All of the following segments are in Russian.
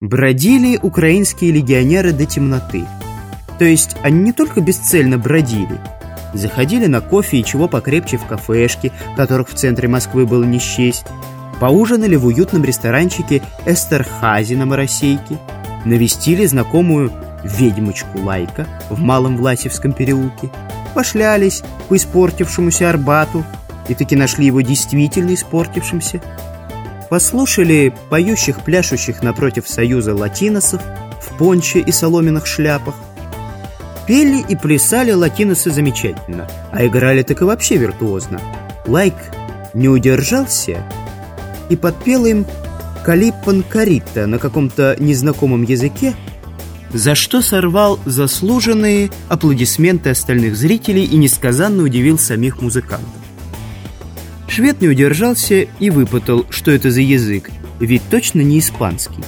Бродили украинские легионеры до темноты. То есть они не только бесцельно бродили, заходили на кофе и чего покрепче в кафешки, которых в центре Москвы было не счесть, поужинали в уютном ресторанчике Эстерхази на Моросейке, навестили знакомую ведьмочку Лайка в Малом Власевском переулке, пошлялись по испортившемуся Арбату и таки нашли его действительно испортившимся, послушали поющих, пляшущих напротив Союза латиносов в понче и соломенных шляпах. Пели и плясали латиносы замечательно, а играли так и вообще виртуозно. Лайк не удержался и подпел им «Калиппан Карита» на каком-то незнакомом языке, за что сорвал заслуженные аплодисменты остальных зрителей и несказанно удивил самих музыкантов. Швед не удержался и выпытал, что это за язык, ведь точно не испанский.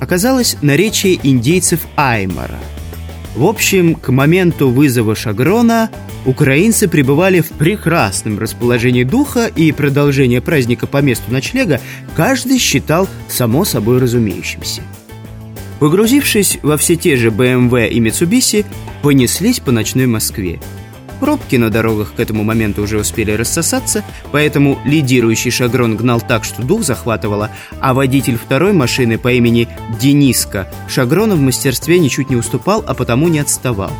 Оказалось, наречие индейцев Аймара. В общем, к моменту вызова Шагрона украинцы пребывали в прекрасном расположении духа и продолжение праздника по месту ночлега каждый считал само собой разумеющимся. Погрузившись во все те же BMW и Mitsubishi, понеслись по ночной Москве. Пробки на дорогах к этому моменту уже успели рассосаться, поэтому лидирующий шагрон гнал так, что дух захватывало, а водитель второй машины по имени Дениска Шагрону в мастерстве ничуть не уступал, а потому не отставал.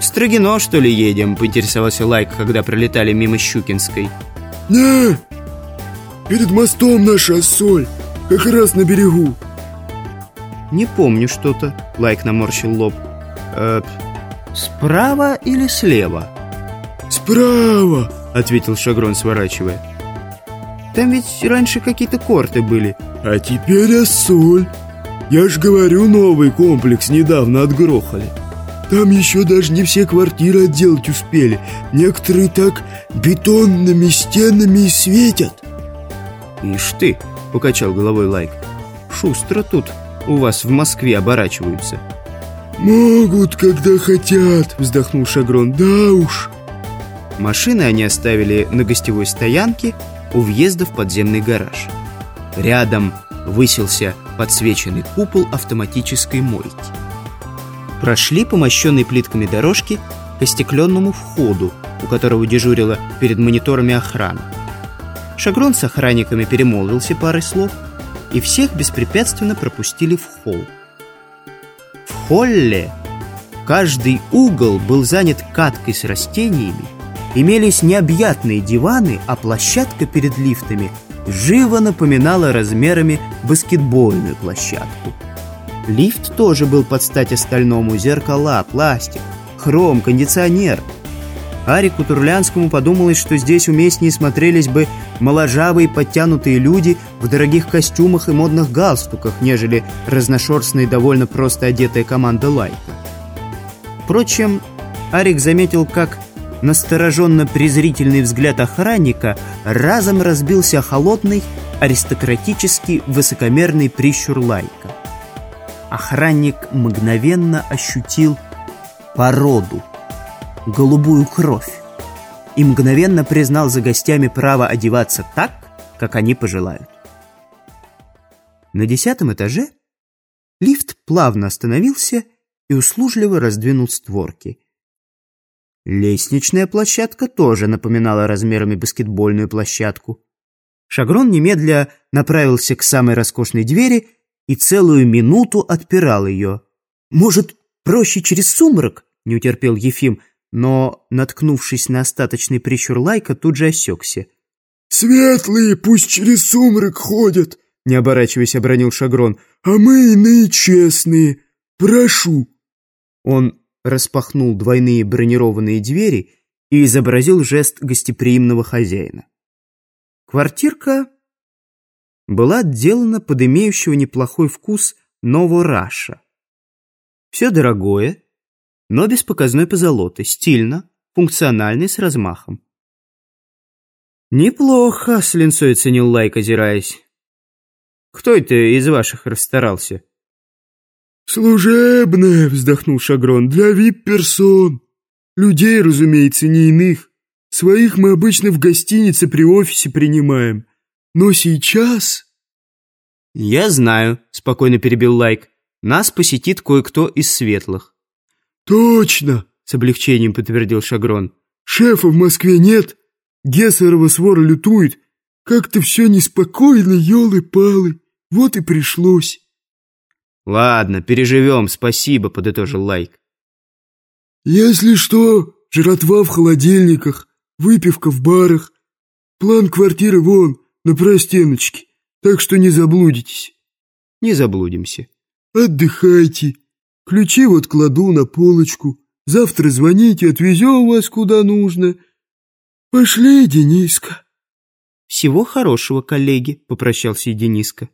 «В Строгино, что ли, едем?» — поинтересовался Лайк, когда пролетали мимо Щукинской. «Не, перед мостом наша соль, как раз на берегу». «Не помню что-то», — Лайк наморщил лоб. «Э, «Справа или слева?» «Справа!» — ответил Шагрон, сворачивая. «Там ведь раньше какие-то корты были». «А теперь Ассоль. Я ж говорю, новый комплекс недавно отгрохали. Там еще даже не все квартиры отделать успели. Некоторые так бетонными стенами и светят». «Ишь ты!» — покачал головой Лайк. «Шустро тут у вас в Москве оборачиваются». «Могут, когда хотят», — вздохнул Шагрон. «Да уж». Машины они оставили на гостевой стоянке у въезда в подземный гараж. Рядом высился подсвеченный купол автоматической мойки. Прошли по мощенной плитками дорожки к остекленному входу, у которого дежурила перед мониторами охрана. Шагрон с охранниками перемолвился парой слов, и всех беспрепятственно пропустили в холл холле каждый угол был занят каткой с растениями, имелись необъятные диваны, а площадка перед лифтами живо напоминала размерами баскетбольную площадку. Лифт тоже был под стать остальному, зеркала, пластик, хром, кондиционер – Арику Турлянскому подумалось, что здесь уместнее смотрелись бы моложавые подтянутые люди в дорогих костюмах и модных галстуках, нежели разношерстная довольно просто одетая команда Лайка. Впрочем, Арик заметил, как настороженно-презрительный взгляд охранника разом разбился холодный, аристократический, высокомерный прищур Лайка. Охранник мгновенно ощутил породу голубую кровь и мгновенно признал за гостями право одеваться так, как они пожелают. На десятом этаже лифт плавно остановился и услужливо раздвинул створки. Лестничная площадка тоже напоминала размерами баскетбольную площадку. Шагрон немедля направился к самой роскошной двери и целую минуту отпирал ее. «Может, проще через сумрак?» — не утерпел Ефим — но, наткнувшись на остаточный прищур лайка, тут же осекся. «Светлые пусть через сумрак ходят!» Не оборачиваясь, обронил Шагрон. «А мы иные честные! Прошу!» Он распахнул двойные бронированные двери и изобразил жест гостеприимного хозяина. Квартирка была отделана под имеющего неплохой вкус Новораша. Все дорогое, но без показной позолоты, стильно, функционально и с размахом. «Неплохо», — с линцой ценил Лайк, озираясь. «Кто это из ваших расстарался?» «Служебное», — вздохнул Шагрон, — «для вип-персон. Людей, разумеется, не иных. Своих мы обычно в гостинице при офисе принимаем. Но сейчас...» «Я знаю», — спокойно перебил Лайк. «Нас посетит кое-кто из светлых». «Точно!» — с облегчением подтвердил Шагрон. «Шефа в Москве нет. Гессерова свора лютует. Как-то все неспокойно, елы-палы. Вот и пришлось». «Ладно, переживем, спасибо», — подытожил Лайк. «Если что, жратва в холодильниках, выпивка в барах. План квартиры вон, на простеночке так что не заблудитесь». «Не заблудимся». «Отдыхайте. Ключи вот кладу на полочку. Завтра звоните, отвезем вас куда нужно. Пошли, Дениска». «Всего хорошего, коллеги», — попрощался и Дениска.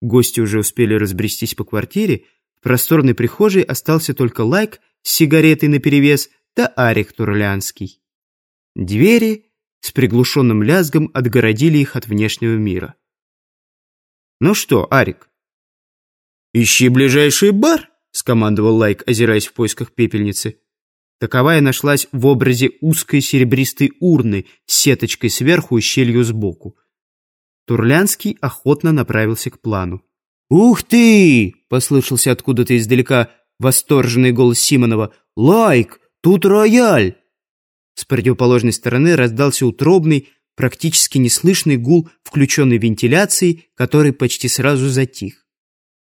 Гости уже успели разбрестись по квартире. В просторной прихожей остался только Лайк с сигаретой наперевес да Арик Турлянский. Двери с приглушенным лязгом отгородили их от внешнего мира. «Ну что, Арик?» «Ищи ближайший бар», — скомандовал Лайк, озираясь в поисках пепельницы. Таковая нашлась в образе узкой серебристой урны с сеточкой сверху и щелью сбоку. Турлянский охотно направился к плану. «Ух ты!» — послышался откуда-то издалека восторженный голос Симонова. «Лайк! Тут рояль!» С противоположной стороны раздался утробный, практически неслышный гул включенной вентиляции, который почти сразу затих.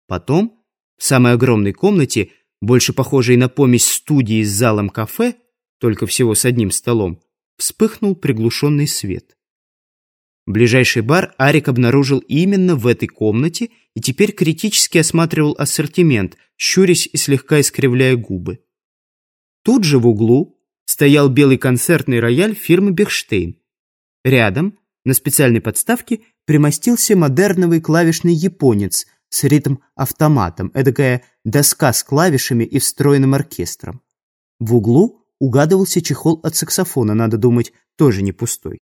Потом, в самой огромной комнате, больше похожей на помесь студии с залом кафе, только всего с одним столом, вспыхнул приглушенный свет. Ближайший бар Арик обнаружил именно в этой комнате и теперь критически осматривал ассортимент, щурясь и слегка искривляя губы. Тут же в углу стоял белый концертный рояль фирмы «Бехштейн», Рядом, на специальной подставке, примостился модерновый клавишный японец с ритм-автоматом, эдакая доска с клавишами и встроенным оркестром. В углу угадывался чехол от саксофона, надо думать, тоже не пустой.